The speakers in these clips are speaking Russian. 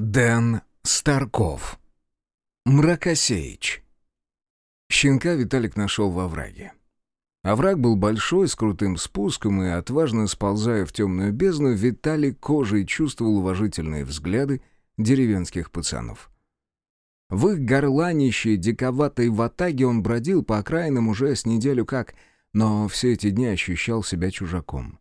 Дэн Старков. Мракосеич. Щенка Виталик нашел во враге. Овраг был большой, с крутым спуском, и, отважно сползая в темную бездну, Виталик кожей чувствовал уважительные взгляды деревенских пацанов. В их горланищей диковатой ватаге он бродил по окраинам уже с неделю как, но все эти дни ощущал себя чужаком.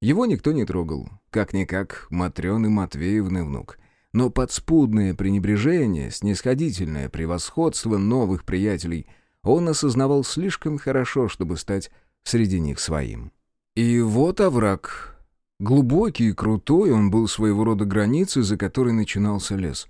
Его никто не трогал, как-никак Матрёны Матвеевны внук. Но подспудное пренебрежение, снисходительное превосходство новых приятелей он осознавал слишком хорошо, чтобы стать среди них своим. И вот овраг. Глубокий и крутой, он был своего рода границей, за которой начинался лес.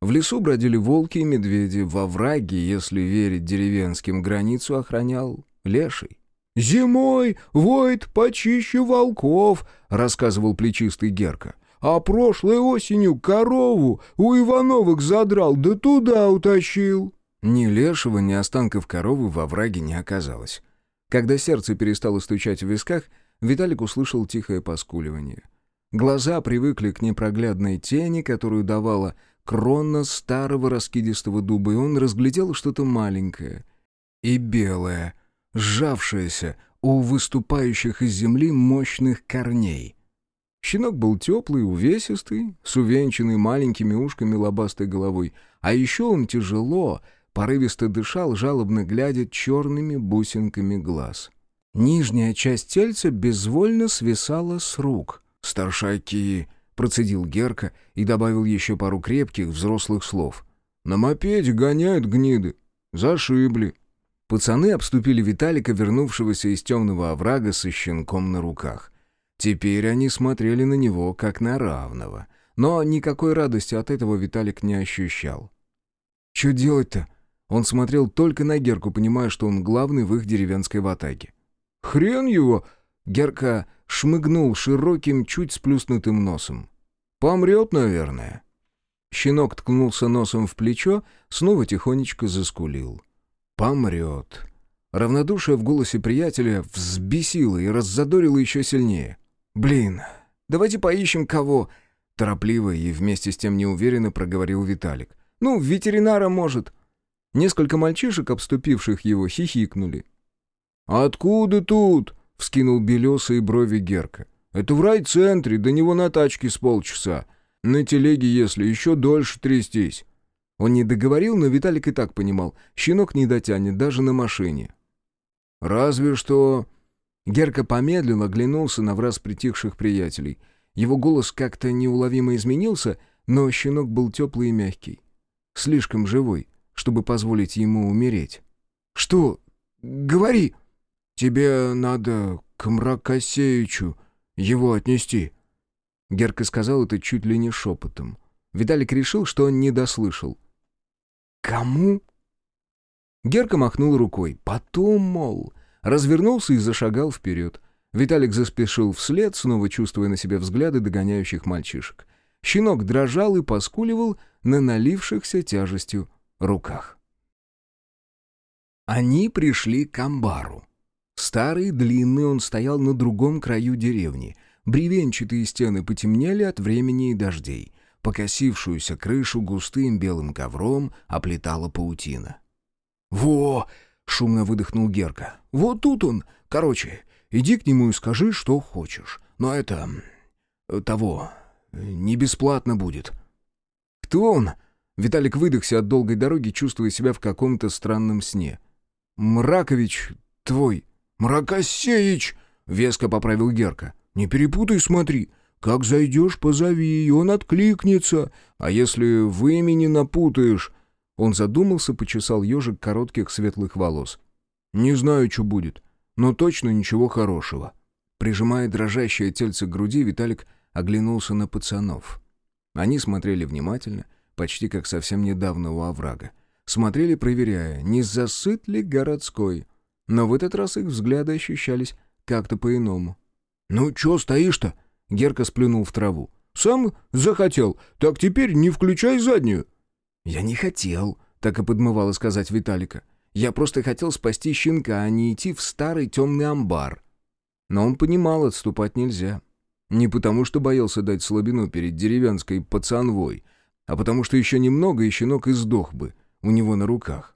В лесу бродили волки и медведи, во враге, если верить деревенским, границу охранял леший. «Зимой воет почище волков», — рассказывал плечистый Герка. «А прошлой осенью корову у Ивановых задрал, да туда утащил». Ни лешего, ни останков коровы во враге не оказалось. Когда сердце перестало стучать в висках, Виталик услышал тихое поскуливание. Глаза привыкли к непроглядной тени, которую давала крона старого раскидистого дуба, и он разглядел что-то маленькое и белое, сжавшееся у выступающих из земли мощных корней. Щенок был теплый, увесистый, с увенчанной маленькими ушками лобастой головой, а еще он тяжело, порывисто дышал, жалобно глядя черными бусинками глаз. Нижняя часть тельца безвольно свисала с рук. «Старшаки!» Процедил Герка и добавил еще пару крепких взрослых слов. «На мопеде гоняют гниды. Зашибли». Пацаны обступили Виталика, вернувшегося из темного оврага со щенком на руках. Теперь они смотрели на него, как на равного. Но никакой радости от этого Виталик не ощущал. «Что делать-то?» Он смотрел только на Герку, понимая, что он главный в их деревенской ватаге. «Хрен его!» Герка шмыгнул широким, чуть сплюснутым носом. «Помрет, наверное». Щенок ткнулся носом в плечо, снова тихонечко заскулил. «Помрет». Равнодушие в голосе приятеля взбесило и раззадорило еще сильнее. «Блин, давайте поищем кого...» Торопливо и вместе с тем неуверенно проговорил Виталик. «Ну, ветеринара, может». Несколько мальчишек, обступивших его, хихикнули. «Откуда тут?» — вскинул белесые брови Герка. «Это в райцентре, до него на тачке с полчаса. На телеге, если еще дольше трястись». Он не договорил, но Виталик и так понимал. Щенок не дотянет, даже на машине. «Разве что...» Герка помедлил, оглянулся на враз притихших приятелей. Его голос как-то неуловимо изменился, но щенок был теплый и мягкий. Слишком живой, чтобы позволить ему умереть. «Что? Говори!» «Тебе надо к Мракосеичу его отнести». Герка сказал это чуть ли не шепотом. Виталик решил, что он не дослышал. «Кому?» Герка махнул рукой. «Потом, мол...» Развернулся и зашагал вперед. Виталик заспешил вслед, снова чувствуя на себе взгляды догоняющих мальчишек. Щенок дрожал и поскуливал на налившихся тяжестью руках. Они пришли к амбару. Старый, длинный, он стоял на другом краю деревни. Бревенчатые стены потемнели от времени и дождей. Покосившуюся крышу густым белым ковром оплетала паутина. «Во!» — шумно выдохнул Герка. «Вот тут он! Короче, иди к нему и скажи, что хочешь. Но это... того... не бесплатно будет». «Кто он?» Виталик выдохся от долгой дороги, чувствуя себя в каком-то странном сне. «Мракович твой», «Мракосеич!» — веско поправил Герка. «Не перепутай, смотри. Как зайдешь, позови, и он откликнется. А если в имени напутаешь...» Он задумался, почесал ежик коротких светлых волос. «Не знаю, что будет, но точно ничего хорошего». Прижимая дрожащее тельце к груди, Виталик оглянулся на пацанов. Они смотрели внимательно, почти как совсем недавно у оврага. Смотрели, проверяя, не засыт ли городской. Но в этот раз их взгляды ощущались как-то по-иному. «Ну, чё стоишь-то?» Герка сплюнул в траву. «Сам захотел. Так теперь не включай заднюю». «Я не хотел», — так и подмывало сказать Виталика. «Я просто хотел спасти щенка, а не идти в старый темный амбар». Но он понимал, отступать нельзя. Не потому, что боялся дать слабину перед деревенской пацанвой, а потому что еще немного, и щенок издох бы у него на руках.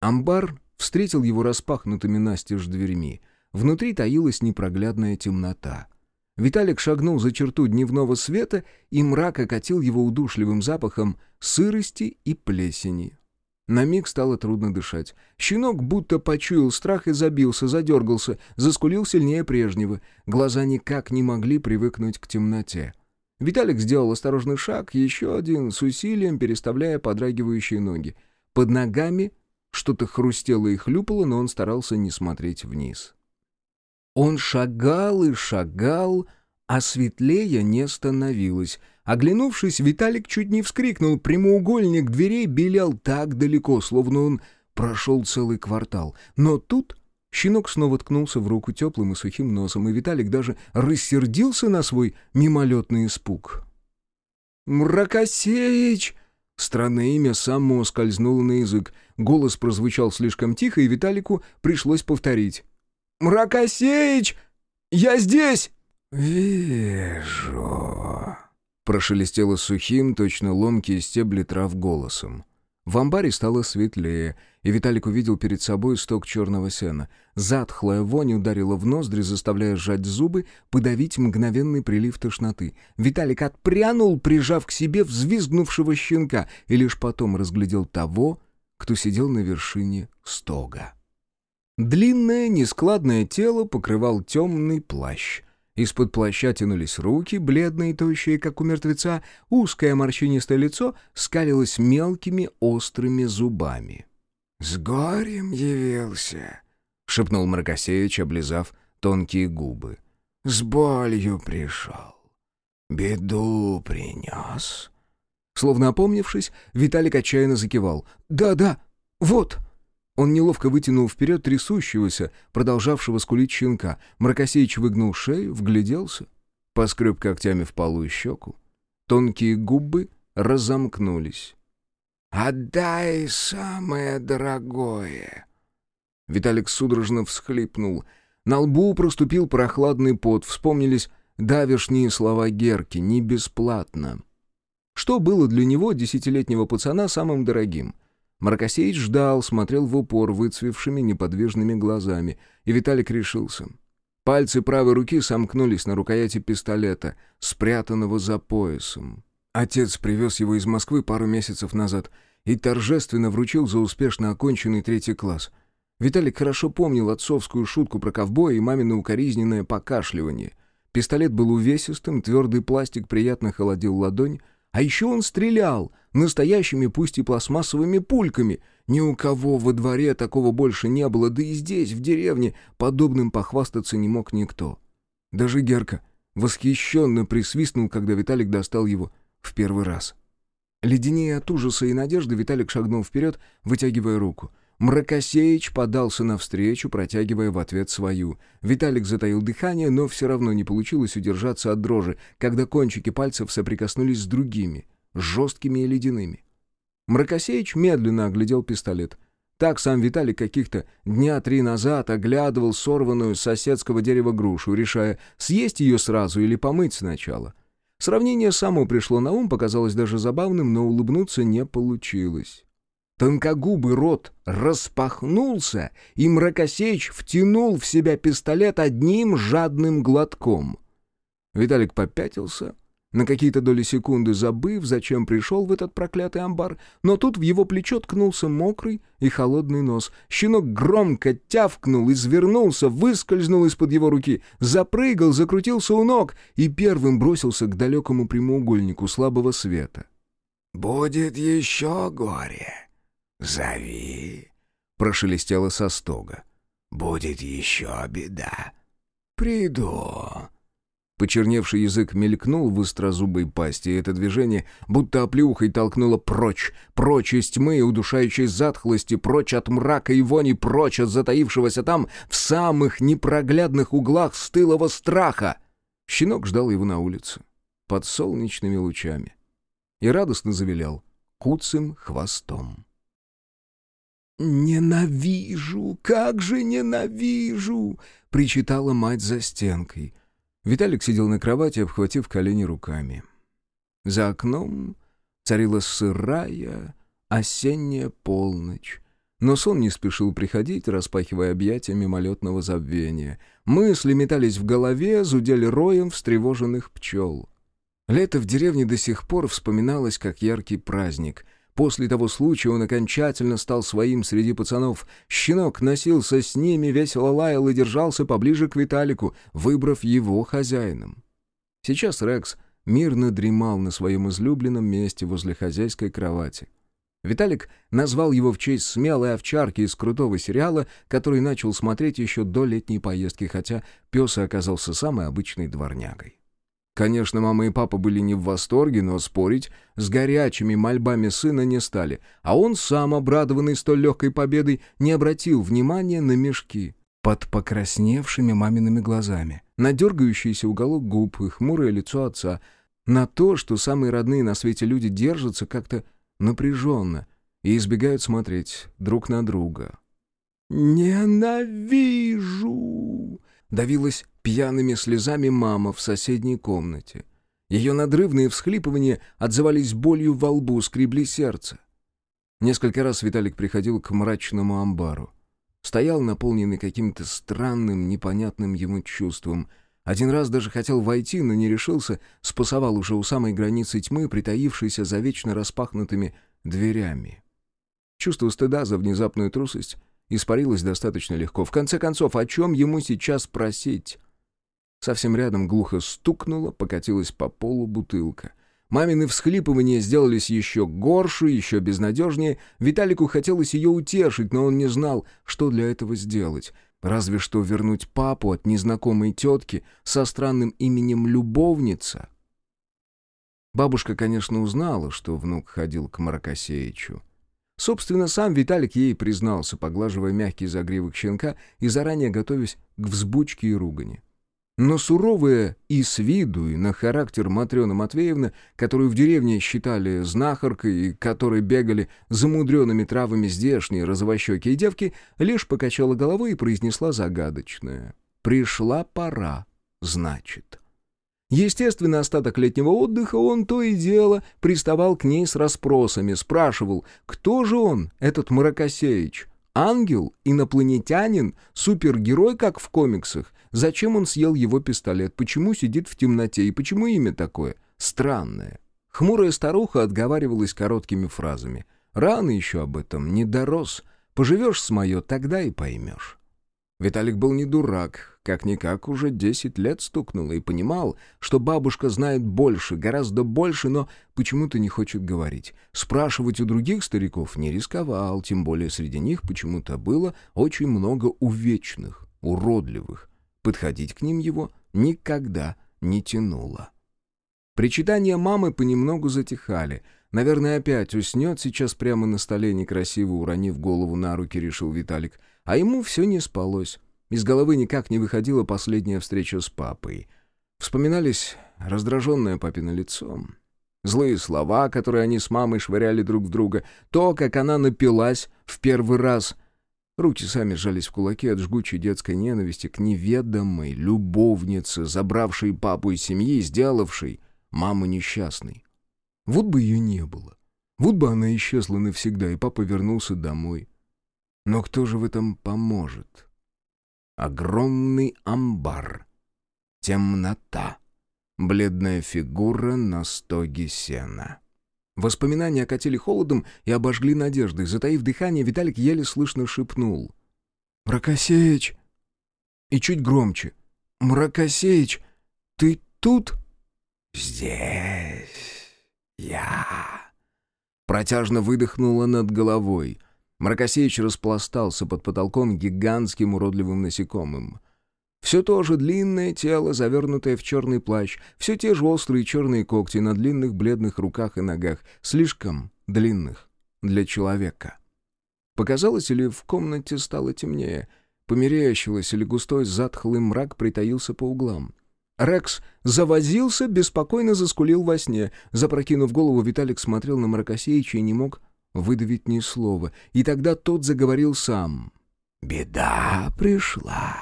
Амбар встретил его распахнутыми настежь дверьми. Внутри таилась непроглядная темнота. Виталик шагнул за черту дневного света, и мрак окатил его удушливым запахом сырости и плесени. На миг стало трудно дышать. Щенок будто почуял страх и забился, задергался, заскулил сильнее прежнего. Глаза никак не могли привыкнуть к темноте. Виталик сделал осторожный шаг, еще один, с усилием переставляя подрагивающие ноги. Под ногами что-то хрустело и хлюпало, но он старался не смотреть вниз. Он шагал и шагал, а светлее не становилось. Оглянувшись, Виталик чуть не вскрикнул. Прямоугольник дверей белел так далеко, словно он прошел целый квартал. Но тут щенок снова ткнулся в руку теплым и сухим носом, и Виталик даже рассердился на свой мимолетный испуг. «Мракосеич!» Странное имя само скользнуло на язык. Голос прозвучал слишком тихо, и Виталику пришлось повторить. «Мракосеич! Я здесь!» «Вижу!» Прошелестело сухим, точно ломкие стебли трав голосом. В амбаре стало светлее, и Виталик увидел перед собой сток черного сена. Затхлая вонь ударила в ноздри, заставляя сжать зубы, подавить мгновенный прилив тошноты. Виталик отпрянул, прижав к себе взвизгнувшего щенка, и лишь потом разглядел того, кто сидел на вершине стога. Длинное, нескладное тело покрывал темный плащ — из-под плаща тянулись руки, бледные тощие, как у мертвеца, узкое морщинистое лицо скалилось мелкими острыми зубами. «С горем явился», — шепнул Мракосеевич, облизав тонкие губы. «С болью пришел. Беду принес». Словно опомнившись, Виталик отчаянно закивал. «Да-да, вот!» Он неловко вытянул вперед трясущегося, продолжавшего скулить щенка. Мракосеич выгнул шею, вгляделся, поскреб когтями в полую щеку. Тонкие губы разомкнулись. «Отдай самое дорогое!» Виталик судорожно всхлипнул. На лбу проступил прохладный пот, вспомнились давешние слова Герки «не бесплатно». Что было для него, десятилетнего пацана, самым дорогим? Маркосеич ждал, смотрел в упор выцвевшими неподвижными глазами, и Виталик решился. Пальцы правой руки сомкнулись на рукояти пистолета, спрятанного за поясом. Отец привез его из Москвы пару месяцев назад и торжественно вручил за успешно оконченный третий класс. Виталик хорошо помнил отцовскую шутку про ковбоя и мамино укоризненное покашливание. Пистолет был увесистым, твердый пластик приятно холодил ладонь, а еще он стрелял настоящими, пусть и пластмассовыми пульками. Ни у кого во дворе такого больше не было, да и здесь, в деревне, подобным похвастаться не мог никто. Даже Герка восхищенно присвистнул, когда Виталик достал его в первый раз. Леденее от ужаса и надежды, Виталик шагнул вперед, вытягивая руку — Мракосеич подался навстречу, протягивая в ответ свою. Виталик затаил дыхание, но все равно не получилось удержаться от дрожи, когда кончики пальцев соприкоснулись с другими, жесткими и ледяными. Мракосеич медленно оглядел пистолет. Так сам Виталик каких-то дня три назад оглядывал сорванную с соседского дерева грушу, решая, съесть ее сразу или помыть сначала. Сравнение само пришло на ум, показалось даже забавным, но улыбнуться не получилось. Тонкогубый рот распахнулся, и Мракосеич втянул в себя пистолет одним жадным глотком. Виталик попятился, на какие-то доли секунды забыв, зачем пришел в этот проклятый амбар, но тут в его плечо ткнулся мокрый и холодный нос. Щенок громко тявкнул, извернулся, выскользнул из-под его руки, запрыгал, закрутился у ног и первым бросился к далекому прямоугольнику слабого света. «Будет еще горе!» «Зови!» — прошелестело со стога. «Будет еще беда. Приду!» Почерневший язык мелькнул в острозубой пасти, и это движение будто оплеухой толкнуло прочь, прочь из тьмы и удушающей затхлости, прочь от мрака и вони, прочь от затаившегося там в самых непроглядных углах стылого страха. Щенок ждал его на улице, под солнечными лучами, и радостно завилял куцым хвостом. «Ненавижу! Как же ненавижу!» — причитала мать за стенкой. Виталик сидел на кровати, обхватив колени руками. За окном Царила сырая осенняя полночь. Но сон не спешил приходить, распахивая объятия мимолетного забвения. Мысли метались в голове, зудели роем встревоженных пчел. Лето в деревне до сих пор вспоминалось как яркий праздник. После того случая он окончательно стал своим среди пацанов. Щенок носился с ними, весело лаял и держался поближе к Виталику, выбрав его хозяином. Сейчас Рекс мирно дремал на своем излюбленном месте возле хозяйской кровати. Виталик назвал его в честь смелой овчарки из крутого сериала, который начал смотреть еще до летней поездки, хотя пес оказался самой обычной дворнягой. Конечно, мама и папа были не в восторге, но спорить с горячими мольбами сына не стали, а он сам, обрадованный столь легкой победой, не обратил внимания на мешки под покрасневшими мамиными глазами, на дергающийся уголок губ и хмурое лицо отца, на то, что самые родные на свете люди держатся как-то напряженно и избегают смотреть друг на друга. «Ненавижу!» — давилась пьяными слезами мама в соседней комнате. Ее надрывные всхлипывания отзывались болью во лбу, скребли сердце. Несколько раз Виталик приходил к мрачному амбару. Стоял наполненный каким-то странным, непонятным ему чувством — один раз даже хотел войти, но не решился, спасовал уже у самой границы тьмы, притаившейся за вечно распахнутыми дверями. Чувство стыда за внезапную трусость испарилось достаточно легко. В конце концов, о чем ему сейчас просить? Совсем рядом глухо стукнуло, покатилась по полу бутылка. Мамины всхлипывания сделались еще горше, еще безнадежнее. Виталику хотелось ее утешить, но он не знал, что для этого сделать. Разве что вернуть папу от незнакомой тетки со странным именем «любовница». Бабушка, конечно, узнала, что внук ходил к Маракосеичу. Собственно, сам Виталик ей признался, поглаживая мягкий загривок щенка и заранее готовясь к взбучке и ругани. Но суровая и с виду, и на характер Матрена Матвеевна, которую в деревне считали знахаркой и которой бегали замудренными травами здешние розовощекие девки, лишь покачала головой и произнесла загадочное. «Пришла пора, значит». Естественно, остаток летнего отдыха он то и дело приставал к ней с расспросами, спрашивал, кто же он, этот Маракосеич, ангел, инопланетянин, супергерой, как в комиксах, Зачем он съел его пистолет? Почему сидит в темноте? И почему имя такое? Странное. Хмурая старуха отговаривалась короткими фразами. «Рано еще об этом, не дорос. Поживешь с мое, тогда и поймешь». Виталик был не дурак, как-никак уже десять лет стукнуло, и понимал, что бабушка знает больше, гораздо больше, но почему-то не хочет говорить. Спрашивать у других стариков не рисковал, тем более среди них почему-то было очень много увечных, уродливых, Подходить к ним его никогда не тянуло. Причитания мамы понемногу затихали. Наверное, опять уснет сейчас прямо на столе, некрасиво уронив голову на руки, решил Виталик. А ему все не спалось. Из головы никак не выходила последняя встреча с папой. Вспоминались раздраженное папино лицо, злые слова, которые они с мамой швыряли друг в друга, то, как она напилась в первый раз, Руки сами сжались в кулаки от жгучей детской ненависти к неведомой любовнице, забравшей папу из семьи и сделавшей маму несчастной. Вот бы ее не было. Вот бы она исчезла навсегда, и папа вернулся домой. Но кто же в этом поможет? Огромный амбар. Темнота. Бледная фигура на стоге сена. Воспоминания окатили холодом и обожгли надеждой. Затаив дыхание, Виталик еле слышно шепнул. «Мракосеич!» И чуть громче. «Мракосеич, ты тут?» «Здесь я...» Протяжно выдохнула над головой. Мракосеич распластался под потолком гигантским уродливым насекомым. Все то же длинное тело, завернутое в черный плащ, все те же острые черные когти на длинных бледных руках и ногах, слишком длинных для человека. Показалось, или в комнате стало темнее, померещилось, или густой затхлый мрак притаился по углам. Рекс завозился, беспокойно заскулил во сне. Запрокинув голову, Виталик смотрел на Мракосеича и не мог выдавить ни слова. И тогда тот заговорил сам. «Беда пришла».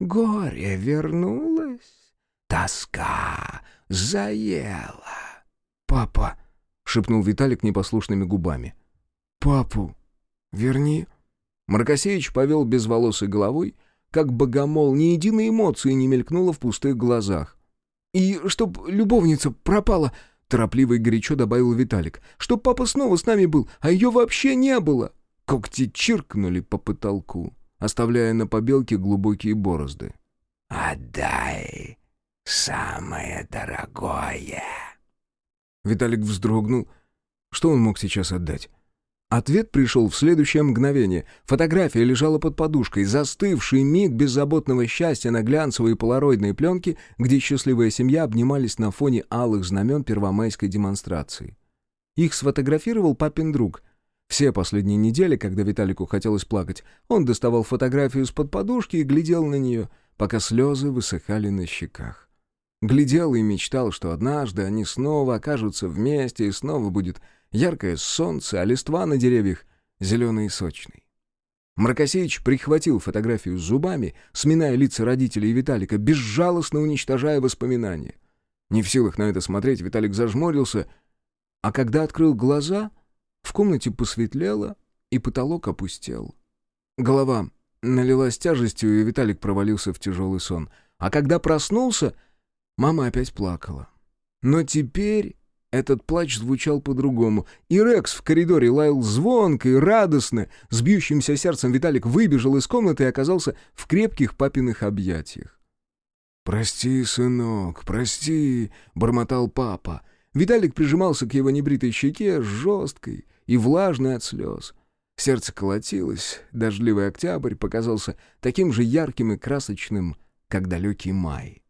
Горе вернулось, тоска заела. «Папа, шепнул Виталик непослушными губами. «Папу верни». Маркосеевич повел безволосой головой, как богомол, ни единой эмоции не мелькнуло в пустых глазах. «И чтоб любовница пропала», — торопливо и горячо добавил Виталик, «чтоб папа снова с нами был, а ее вообще не было». Когти чиркнули по потолку, оставляя на побелке глубокие борозды. «Отдай самое дорогое!» Виталик вздрогнул. Что он мог сейчас отдать? Ответ пришел в следующее мгновение. Фотография лежала под подушкой, застывший миг беззаботного счастья на глянцевой полароидной пленке, где счастливая семья обнимались на фоне алых знамен первомайской демонстрации. Их сфотографировал папин друг. Все последние недели, когда Виталику хотелось плакать, он доставал фотографию из-под подушки и глядел на нее, пока слезы высыхали на щеках. Глядел и мечтал, что однажды они снова окажутся вместе и снова будет яркое солнце, а листва на деревьях зеленый и сочный. Мракосеич прихватил фотографию зубами, сминая лица родителей Виталика, безжалостно уничтожая воспоминания. Не в силах на это смотреть, Виталик зажмурился, а когда открыл глаза, в комнате посветлело, и потолок опустел. Голова налилась тяжестью, и Виталик провалился в тяжелый сон. А когда проснулся, мама опять плакала. Но теперь этот плач звучал по-другому, и Рекс в коридоре лаял звонко и радостно. С бьющимся сердцем Виталик выбежал из комнаты и оказался в крепких папиных объятиях. «Прости, сынок, прости», — бормотал папа. Виталик прижимался к его небритой щеке, жесткой и влажной от слез. Сердце колотилось, дождливый октябрь показался таким же ярким и красочным, как далекий май.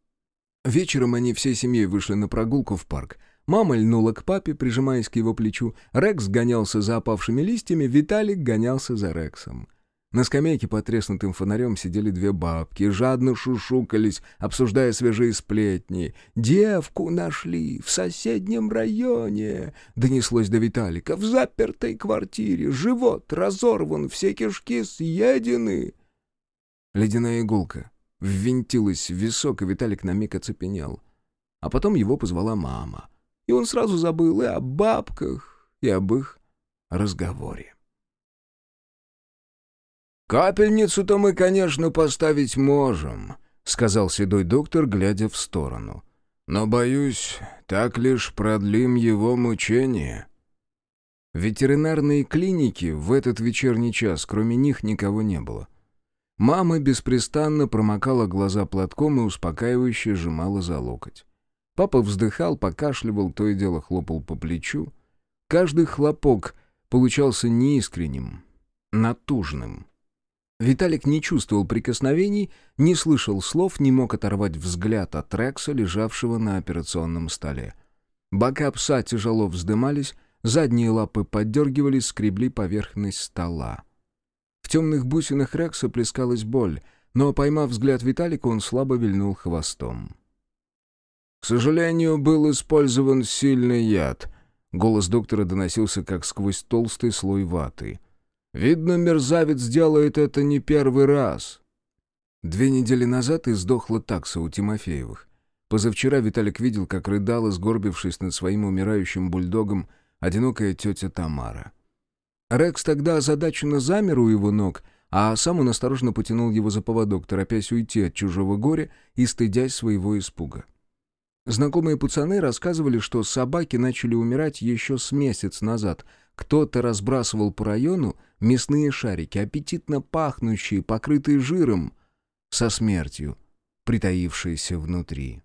Вечером они всей семьей вышли на прогулку в парк — Мама льнула к папе, прижимаясь к его плечу. Рекс гонялся за опавшими листьями, Виталик гонялся за Рексом. На скамейке под треснутым фонарем сидели две бабки, жадно шушукались, обсуждая свежие сплетни. «Девку нашли в соседнем районе!» — донеслось до Виталика. «В запертой квартире, живот разорван, все кишки съедены!» Ледяная иголка ввинтилась в висок, и Виталик на миг оцепенел. А потом его позвала мама — он сразу забыл и о бабках, и об их разговоре. «Капельницу-то мы, конечно, поставить можем», — сказал седой доктор, глядя в сторону. «Но, боюсь, так лишь продлим его мучение». В ветеринарной клинике в этот вечерний час кроме них никого не было. Мама беспрестанно промокала глаза платком и успокаивающе сжимала за локоть. Папа вздыхал, покашливал, то и дело хлопал по плечу. Каждый хлопок получался неискренним, натужным. Виталик не чувствовал прикосновений, не слышал слов, не мог оторвать взгляд от Рекса, лежавшего на операционном столе. Бока пса тяжело вздымались, задние лапы поддергивались, скребли поверхность стола. В темных бусинах Рекса плескалась боль, но, поймав взгляд Виталика, он слабо вильнул хвостом. К сожалению, был использован сильный яд. Голос доктора доносился как сквозь толстый слой ваты. Видно, мерзавец делает это не первый раз. Две недели назад издохла такса у Тимофеевых. Позавчера Виталик видел, как рыдала, сгорбившись над своим умирающим бульдогом, одинокая тетя Тамара. Рекс тогда озадаченно замер у его ног, а сам он осторожно потянул его за поводок, торопясь уйти от чужого горя и стыдясь своего испуга. Знакомые пацаны рассказывали, что собаки начали умирать еще с месяц назад. Кто-то разбрасывал по району мясные шарики, аппетитно пахнущие, покрытые жиром, со смертью, притаившиеся внутри.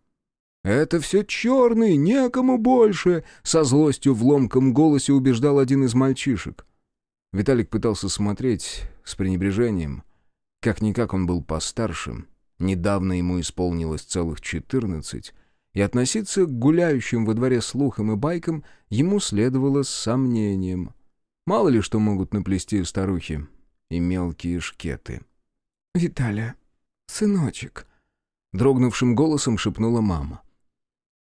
«Это все черный, некому больше!» — со злостью в ломком голосе убеждал один из мальчишек. Виталик пытался смотреть с пренебрежением. Как-никак он был постарше. Недавно ему исполнилось целых четырнадцать — и относиться к гуляющим во дворе слухам и байкам ему следовало с сомнением. Мало ли что могут наплести старухи и мелкие шкеты. «Виталя, сыночек», — дрогнувшим голосом шепнула мама.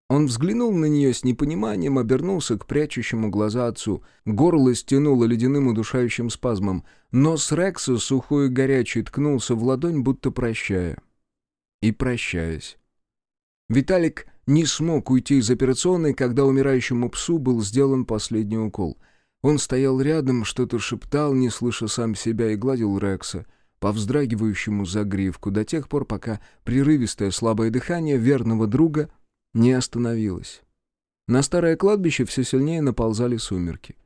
Он взглянул на нее с непониманием, обернулся к прячущему глаза отцу. Горло стянуло ледяным удушающим спазмом. Нос Рекса, сухой и горячий, ткнулся в ладонь, будто прощая. И прощаясь. Виталик не смог уйти из операционной, когда умирающему псу был сделан последний укол. Он стоял рядом, что-то шептал, не слыша сам себя, и гладил Рекса по вздрагивающему загривку до тех пор, пока прерывистое слабое дыхание верного друга не остановилось. На старое кладбище все сильнее наползали сумерки.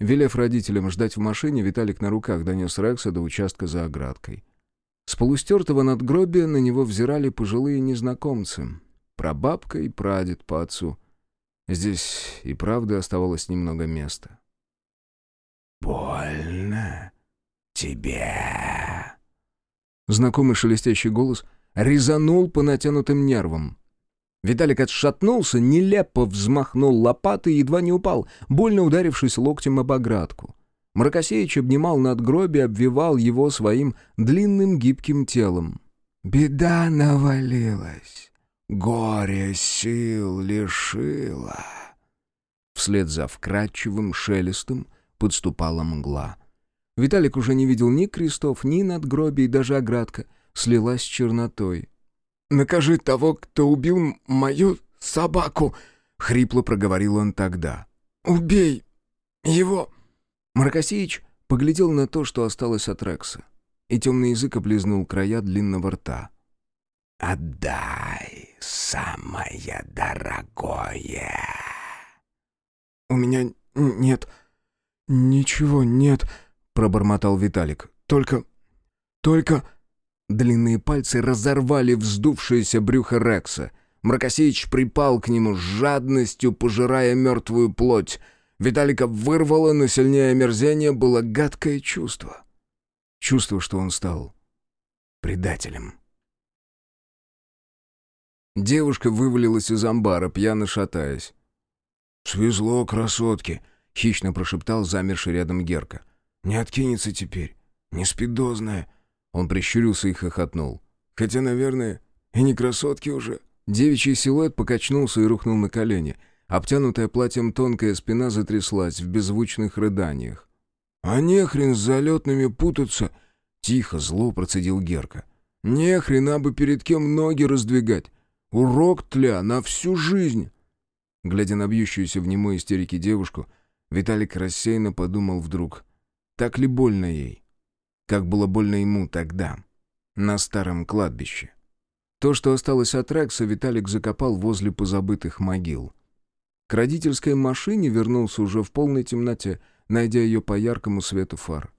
Велев родителям ждать в машине, Виталик на руках донес Рекса до участка за оградкой. С полустертого надгробия на него взирали пожилые незнакомцы. Прабабка и прадед по отцу. Здесь и правда оставалось немного места. «Больно тебе?» Знакомый шелестящий голос резанул по натянутым нервам. Виталик отшатнулся, нелепо взмахнул лопатой и едва не упал, больно ударившись локтем об оградку. Мракосеич обнимал надгробие, обвивал его своим длинным гибким телом. «Беда навалилась, горе сил лишила». Вслед за вкрадчивым шелестом подступала мгла. Виталик уже не видел ни крестов, ни надгробий, даже оградка слилась с чернотой. «Накажи того, кто убил мою собаку!» — хрипло проговорил он тогда. «Убей его!» Маркосеич поглядел на то, что осталось от Рекса, и темный язык облизнул края длинного рта. «Отдай, самое дорогое!» «У меня нет, ничего нет», — пробормотал Виталик. «Только... только...» Длинные пальцы разорвали вздувшееся брюхо Рекса. Мракосеич припал к нему с жадностью, пожирая мертвую плоть. Виталика вырвало, но сильнее омерзения было гадкое чувство. Чувство, что он стал предателем. Девушка вывалилась из амбара, пьяно шатаясь. «Свезло, красотки!» — хищно прошептал замерший рядом Герка. «Не откинется теперь. Не спидозная. Он прищурился и хохотнул. «Хотя, наверное, и не красотки уже». Девичий силуэт покачнулся и рухнул на колени. Обтянутая платьем тонкая спина затряслась в беззвучных рыданиях. «А нехрен с залетными путаться!» Тихо, зло процедил Герка. «Нехрен, а бы перед кем ноги раздвигать! Урок тля на всю жизнь!» Глядя на бьющуюся в немой истерике девушку, Виталик рассеянно подумал вдруг. Так ли больно ей? как было больно ему тогда, на старом кладбище. То, что осталось от Рекса, Виталик закопал возле позабытых могил. К родительской машине вернулся уже в полной темноте, найдя ее по яркому свету фар.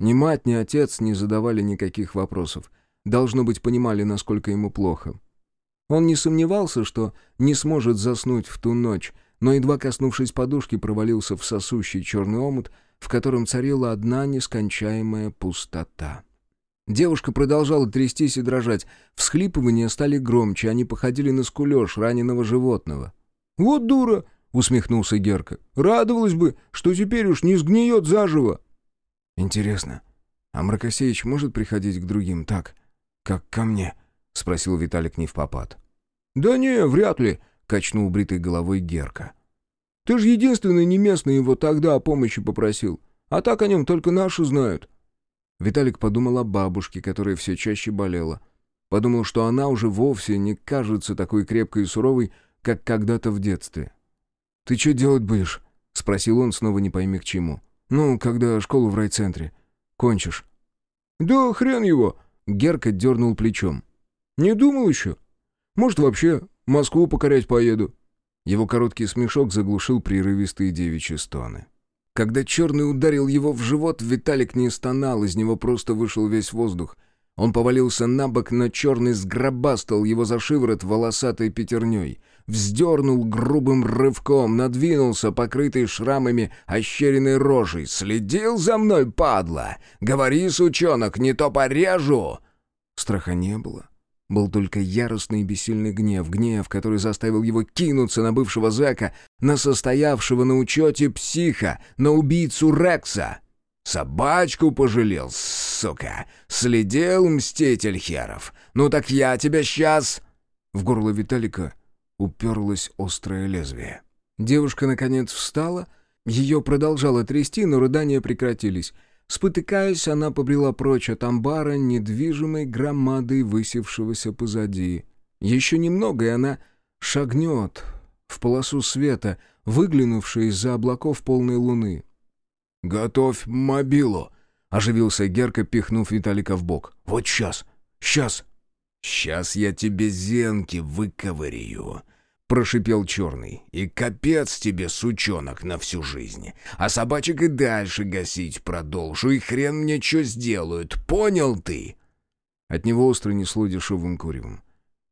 Ни мать, ни отец не задавали никаких вопросов. Должно быть, понимали, насколько ему плохо. Он не сомневался, что не сможет заснуть в ту ночь, но, едва коснувшись подушки, провалился в сосущий черный омут, в котором царила одна нескончаемая пустота. Девушка продолжала трястись и дрожать. Всхлипывания стали громче, они походили на скулеж раненого животного. «Вот дура!» — усмехнулся Герка. «Радовалась бы, что теперь уж не сгниет заживо!» «Интересно, а Мракосеич может приходить к другим так, как ко мне?» — спросил Виталик невпопад. «Да не, вряд ли», — качнул бритой головой Герка. Ты же единственный не местный его тогда о помощи попросил. А так о нем только наши знают». Виталик подумал о бабушке, которая все чаще болела. Подумал, что она уже вовсе не кажется такой крепкой и суровой, как когда-то в детстве. «Ты что делать будешь?» — спросил он, снова не пойми к чему. «Ну, когда школу в райцентре. Кончишь». «Да хрен его!» — Герка дернул плечом. «Не думал еще. Может, вообще Москву покорять поеду. Его короткий смешок заглушил прерывистые девичьи стоны. Когда черный ударил его в живот, Виталик не стонал, из него просто вышел весь воздух. Он повалился на бок, но черный сгробастал его за шиворот волосатой пятерней. Вздернул грубым рывком, надвинулся, покрытый шрамами ощеренной рожей. «Следил за мной, падла! Говори, сучонок, не то порежу!» Страха не было. Был только яростный и бессильный гнев, гнев, который заставил его кинуться на бывшего зэка, на состоявшего на учете психа, на убийцу Рекса. Собачку пожалел, сука. Следил мститель херов. Ну так я тебя сейчас... В горло Виталика уперлось острое лезвие. Девушка, наконец, встала. Ее продолжало трясти, но рыдания прекратились. Спотыкаясь, она побрела прочь от амбара, недвижимой громадой высевшегося позади. Еще немного, и она шагнет в полосу света, выглянувшей из-за облаков полной луны. «Готовь мобилу!» — оживился Герка, пихнув Виталика в бок. «Вот сейчас! Сейчас!» «Сейчас я тебе зенки выковырю!» — прошипел черный. «И капец тебе, сучонок, на всю жизнь! А собачек и дальше гасить продолжу, и хрен мне что сделают, понял ты?» От него остро несло дешевым куревом.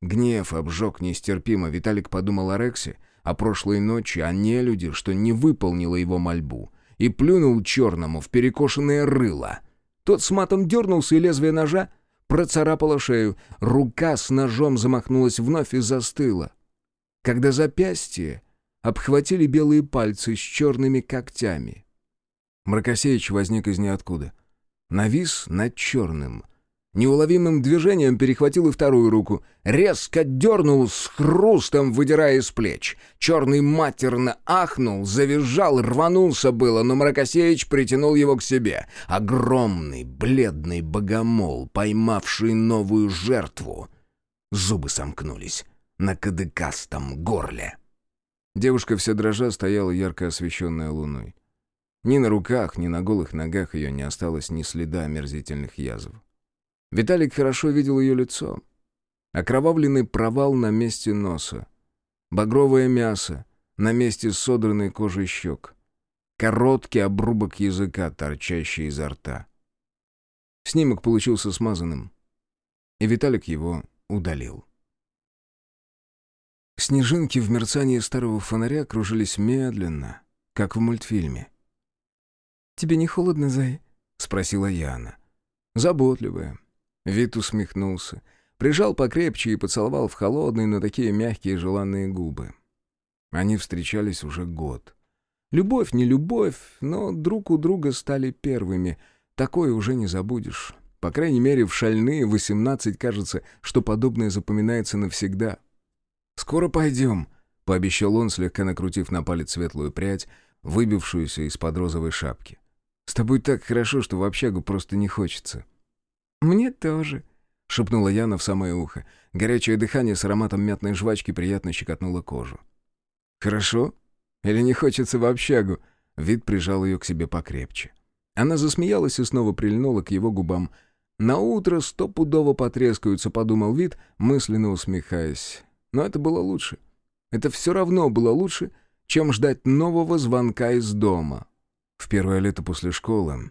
Гнев обжег нестерпимо. Виталик подумал о Рексе, о прошлой ночи, о нелюде, что не выполнила его мольбу, и плюнул черному в перекошенное рыло. Тот с матом дернулся, и лезвие ножа процарапало шею. Рука с ножом замахнулась вновь и застыла. Когда запястье обхватили белые пальцы с черными когтями. Мракосеич возник из ниоткуда. Навис над черным — Неуловимым движением перехватил и вторую руку. Резко дернул с хрустом, выдирая из плеч. Черный матерно ахнул, завизжал, рванулся было, но Мракосеич притянул его к себе. Огромный, бледный богомол, поймавший новую жертву. Зубы сомкнулись на кадыкастом горле. Девушка вся дрожа стояла ярко освещенная луной. Ни на руках, ни на голых ногах ее не осталось ни следа омерзительных язв. Виталик хорошо видел ее лицо. Окровавленный провал на месте носа. Багровое мясо на месте содранной кожи щек. Короткий обрубок языка, торчащий изо рта. Снимок получился смазанным. И Виталик его удалил. Снежинки в мерцании старого фонаря кружились медленно, как в мультфильме. «Тебе не холодно, Зай?» — спросила Яна. Заботливая, Вит усмехнулся, прижал покрепче и поцеловал в холодные, но такие мягкие желанные губы. Они встречались уже год. Любовь не любовь, но друг у друга стали первыми. Такое уже не забудешь. По крайней мере, в шальные восемнадцать кажется, что подобное запоминается навсегда. «Скоро пойдем», — пообещал он, слегка накрутив на палец светлую прядь, выбившуюся из-под розовой шапки. «С тобой так хорошо, что в общагу просто не хочется». «Мне тоже», — шепнула Яна в самое ухо. Горячее дыхание с ароматом мятной жвачки приятно щекотнуло кожу. «Хорошо? Или не хочется в общагу?» Вид прижал ее к себе покрепче. Она засмеялась и снова прильнула к его губам. «На утро стопудово потрескаются», — подумал Вид, мысленно усмехаясь. Но это было лучше. Это все равно было лучше, чем ждать нового звонка из дома. В первое лето после школы,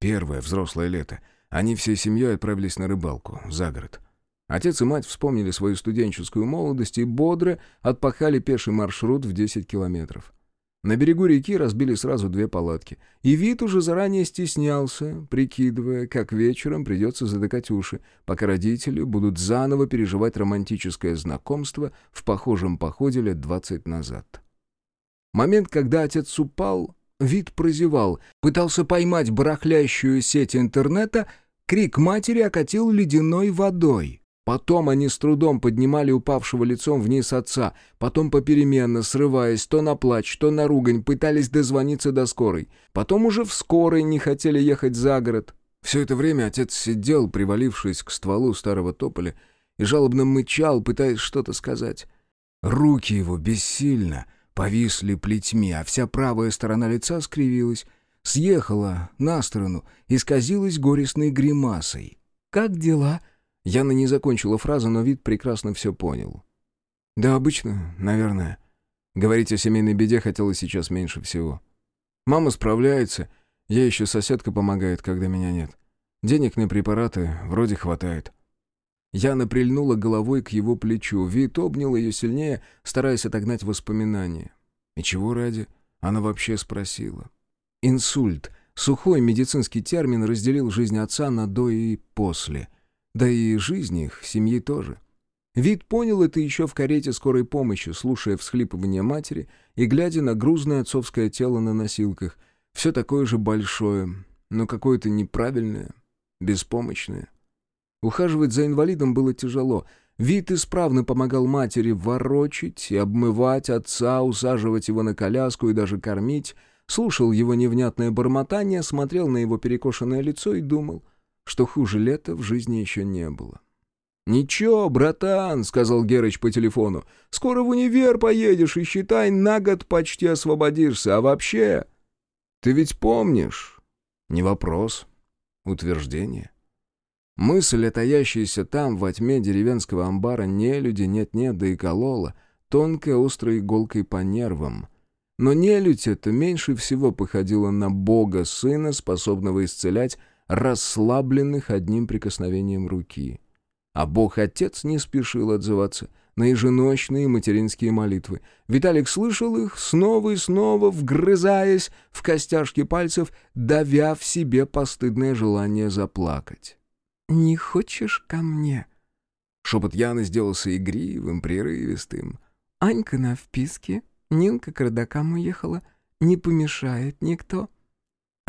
первое взрослое лето, они всей семьей отправились на рыбалку, за город. Отец и мать вспомнили свою студенческую молодость и бодро отпахали пеший маршрут в 10 километров. На берегу реки разбили сразу две палатки, и вид уже заранее стеснялся, прикидывая, как вечером придется затыкать уши, пока родители будут заново переживать романтическое знакомство в похожем походе лет двадцать назад. Момент, когда отец упал, Вид прозевал, пытался поймать барахлящую сеть интернета, крик матери окатил ледяной водой. Потом они с трудом поднимали упавшего лицом вниз отца, потом попеременно, срываясь то на плач, то на ругань, пытались дозвониться до скорой. Потом уже в скорой не хотели ехать за город. Все это время отец сидел, привалившись к стволу старого тополя, и жалобно мычал, пытаясь что-то сказать. Руки его бессильно — повисли плетьми, а вся правая сторона лица скривилась, съехала на сторону, исказилась горестной гримасой. «Как дела?» Яна не закончила фразу, но вид прекрасно все понял. «Да обычно, наверное. Говорить о семейной беде хотелось сейчас меньше всего. Мама справляется, ей еще соседка помогает, когда меня нет. Денег на препараты вроде хватает». Яна прильнула головой к его плечу. Вит обнял ее сильнее, стараясь отогнать воспоминания. И чего ради? Она вообще спросила. Инсульт. Сухой медицинский термин разделил жизнь отца на «до» и «после». Да и жизнь их, семьи тоже. Вид понял это еще в карете скорой помощи, слушая всхлипывание матери и глядя на грузное отцовское тело на носилках. Все такое же большое, но какое-то неправильное, беспомощное. Ухаживать за инвалидом было тяжело. Вид исправно помогал матери ворочить и обмывать отца, усаживать его на коляску и даже кормить, слушал его невнятное бормотание, смотрел на его перекошенное лицо и думал, что хуже лета в жизни еще не было. «Ничего, братан», — сказал Герыч по телефону, — «скоро в универ поедешь и, считай, на год почти освободишься. А вообще...» «Ты ведь помнишь?» «Не вопрос. Утверждение». Мысль о там, во тьме деревенского амбара, не люди нет-нет, да и колола, тонкой острой иголкой по нервам. Но нелюдь это меньше всего походила на бога сына, способного исцелять расслабленных одним прикосновением руки. А бог-отец не спешил отзываться на еженочные материнские молитвы. Виталик слышал их снова и снова, вгрызаясь в костяшки пальцев, давя в себе постыдное желание заплакать. «Не хочешь ко мне?» Шепот Яны сделался игривым, прерывистым. «Анька на вписке, Нинка к родакам уехала, не помешает никто».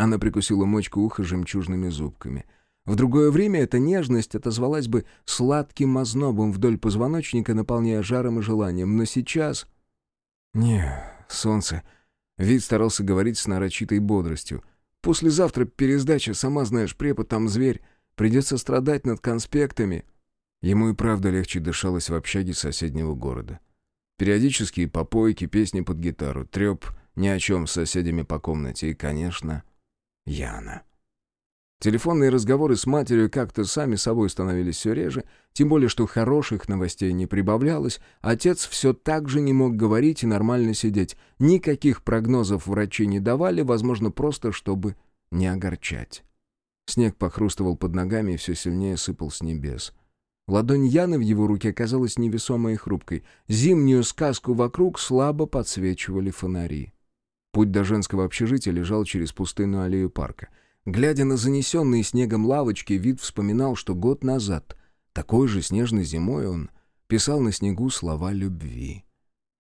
Она прикусила мочку уха жемчужными зубками. В другое время эта нежность отозвалась бы сладким ознобом вдоль позвоночника, наполняя жаром и желанием, но сейчас... «Не, солнце...» Вид старался говорить с нарочитой бодростью. «Послезавтра пересдача, сама знаешь, препод там зверь. Придется страдать над конспектами». Ему и правда легче дышалось в общаге соседнего города. Периодические попойки, песни под гитару, треп ни о чем с соседями по комнате и, конечно, Яна. Телефонные разговоры с матерью как-то сами собой становились все реже, тем более, что хороших новостей не прибавлялось, отец все так же не мог говорить и нормально сидеть, никаких прогнозов врачи не давали, возможно, просто чтобы не огорчать. Снег похрустывал под ногами и все сильнее сыпал с небес. Ладонь Яны в его руке оказалась невесомой и хрупкой. Зимнюю сказку вокруг слабо подсвечивали фонари. Путь до женского общежития лежал через пустынную аллею парка. Глядя на занесенные снегом лавочки, вид вспоминал, что год назад, такой же снежной зимой, он писал на снегу слова любви.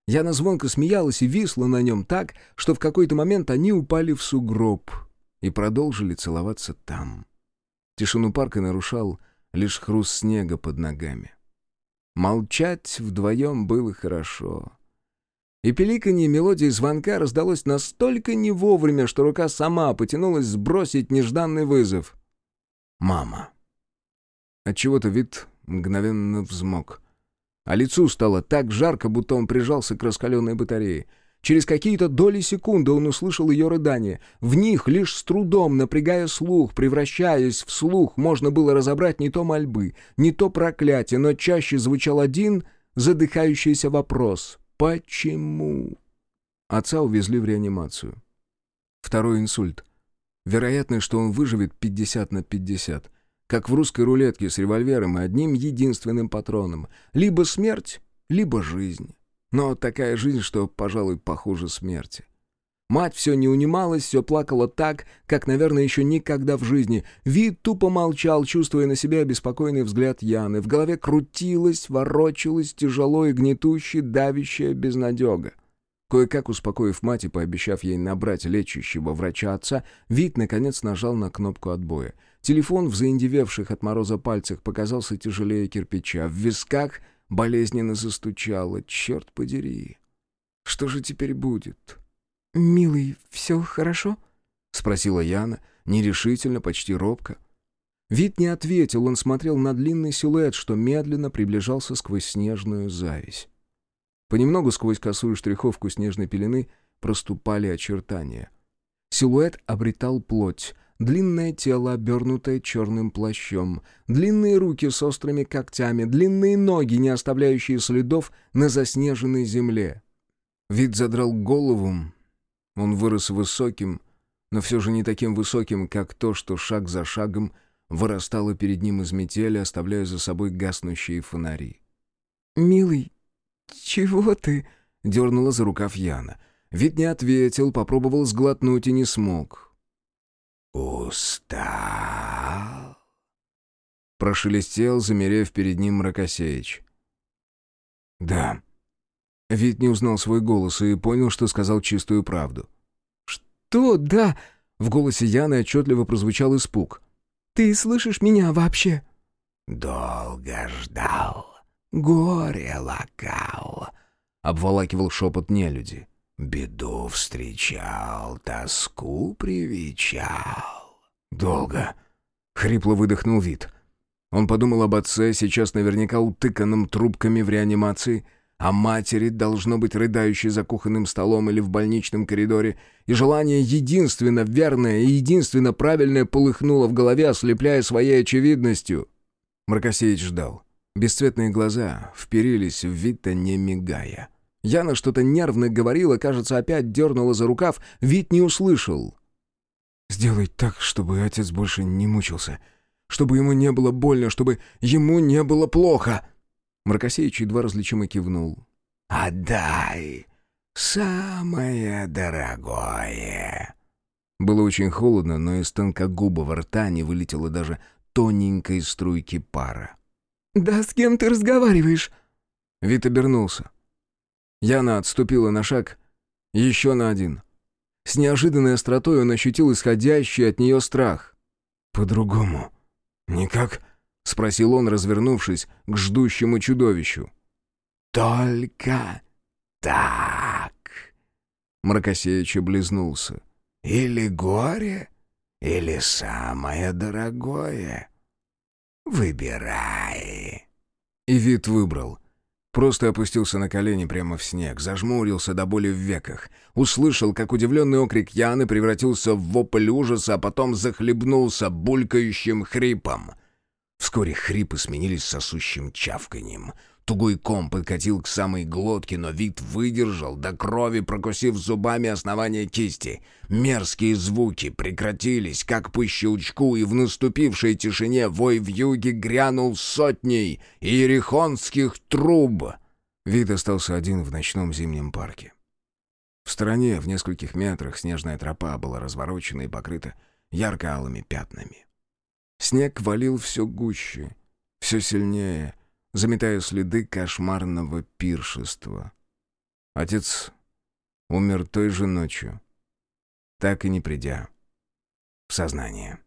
Яна звонко смеялась и висла на нем так, что в какой-то момент они упали в сугроб — и продолжили целоваться там. Тишину парка нарушал лишь хруст снега под ногами. Молчать вдвоем было хорошо. И пеликанье мелодии звонка раздалось настолько не вовремя, что рука сама потянулась сбросить нежданный вызов. «Мама». Отчего-то вид мгновенно взмок. А лицу стало так жарко, будто он прижался к раскаленной батарее — Через какие-то доли секунды он услышал ее рыдание. В них, лишь с трудом напрягая слух, превращаясь в слух, можно было разобрать не то мольбы, не то проклятие, но чаще звучал один задыхающийся вопрос «Почему?». Отца увезли в реанимацию. Второй инсульт. Вероятность, что он выживет 50 на 50. Как в русской рулетке с револьвером и одним единственным патроном. Либо смерть, либо жизнь. Но такая жизнь, что, пожалуй, похуже смерти. Мать все не унималась, все плакала так, как, наверное, еще никогда в жизни. Вид тупо молчал, чувствуя на себе обеспокоенный взгляд Яны. В голове крутилась, ворочалась тяжело и гнетуще давящая безнадега. Кое-как успокоив мать и пообещав ей набрать лечащего врача отца, Вит, наконец, нажал на кнопку отбоя. Телефон в заиндевевших от мороза пальцах показался тяжелее кирпича. В висках болезненно застучало. Черт подери. Что же теперь будет? «Милый, все хорошо?» — спросила Яна, нерешительно, почти робко. Вид не ответил, он смотрел на длинный силуэт, что медленно приближался сквозь снежную зависть. Понемногу сквозь косую штриховку снежной пелены проступали очертания. Силуэт обретал плоть, длинное тело, обернутое черным плащом, длинные руки с острыми когтями, длинные ноги, не оставляющие следов на заснеженной земле. Вид задрал голову. Он вырос высоким, но все же не таким высоким, как то, что шаг за шагом вырастало перед ним из метели, оставляя за собой гаснущие фонари. «Милый, чего ты?» — дернула за рукав Яна. Вид не ответил, попробовал сглотнуть и не смог. «Устал?» Прошелестел, замерев перед ним Мракосеич. «Да». Вид не узнал свой голос и понял, что сказал чистую правду. «Что «да»?» В голосе Яны отчетливо прозвучал испуг. «Ты слышишь меня вообще?» «Долго ждал, горе локал», — обволакивал шепот нелюди. Беду встречал, тоску привечал. Долго. Хрипло выдохнул вид. Он подумал об отце, сейчас наверняка утыканном трубками в реанимации, о матери, должно быть, рыдающей за кухонным столом или в больничном коридоре, и желание единственно верное и единственно правильное полыхнуло в голове, ослепляя своей очевидностью. Маркосеич ждал. Бесцветные глаза вперились в Вита, не мигая. Яна что-то нервно говорила, кажется, опять дернула за рукав, Вит не услышал. «Сделай так, чтобы отец больше не мучился», чтобы ему не было больно, чтобы ему не было плохо». Маркосеич едва различимо кивнул. «Отдай самое дорогое». Было очень холодно, но из тонкогубого рта не вылетело даже тоненькой струйки пара. «Да с кем ты разговариваешь?» Вит обернулся. Яна отступила на шаг, еще на один. С неожиданной остротой он ощутил исходящий от нее страх. «По-другому», «Никак?» — спросил он, развернувшись к ждущему чудовищу. «Только так!» Мракосеич облизнулся. «Или горе, или самое дорогое. Выбирай!» И вид выбрал. Просто опустился на колени прямо в снег, зажмурился до боли в веках. Услышал, как удивленный окрик Яны превратился в вопль ужаса, а потом захлебнулся булькающим хрипом. Вскоре хрипы сменились сосущим чавканьем. Тугой ком подкатил к самой глотке, но вид выдержал, до крови прокусив зубами основание кисти. Мерзкие звуки прекратились, как по щелчку, и в наступившей тишине вой в юге грянул сотней иерихонских труб. Вид остался один в ночном зимнем парке. В стороне, в нескольких метрах, снежная тропа была разворочена и покрыта ярко-алыми пятнами. Снег валил все гуще, все сильнее — заметая следы кошмарного пиршества. Отец умер той же ночью, так и не придя в сознание.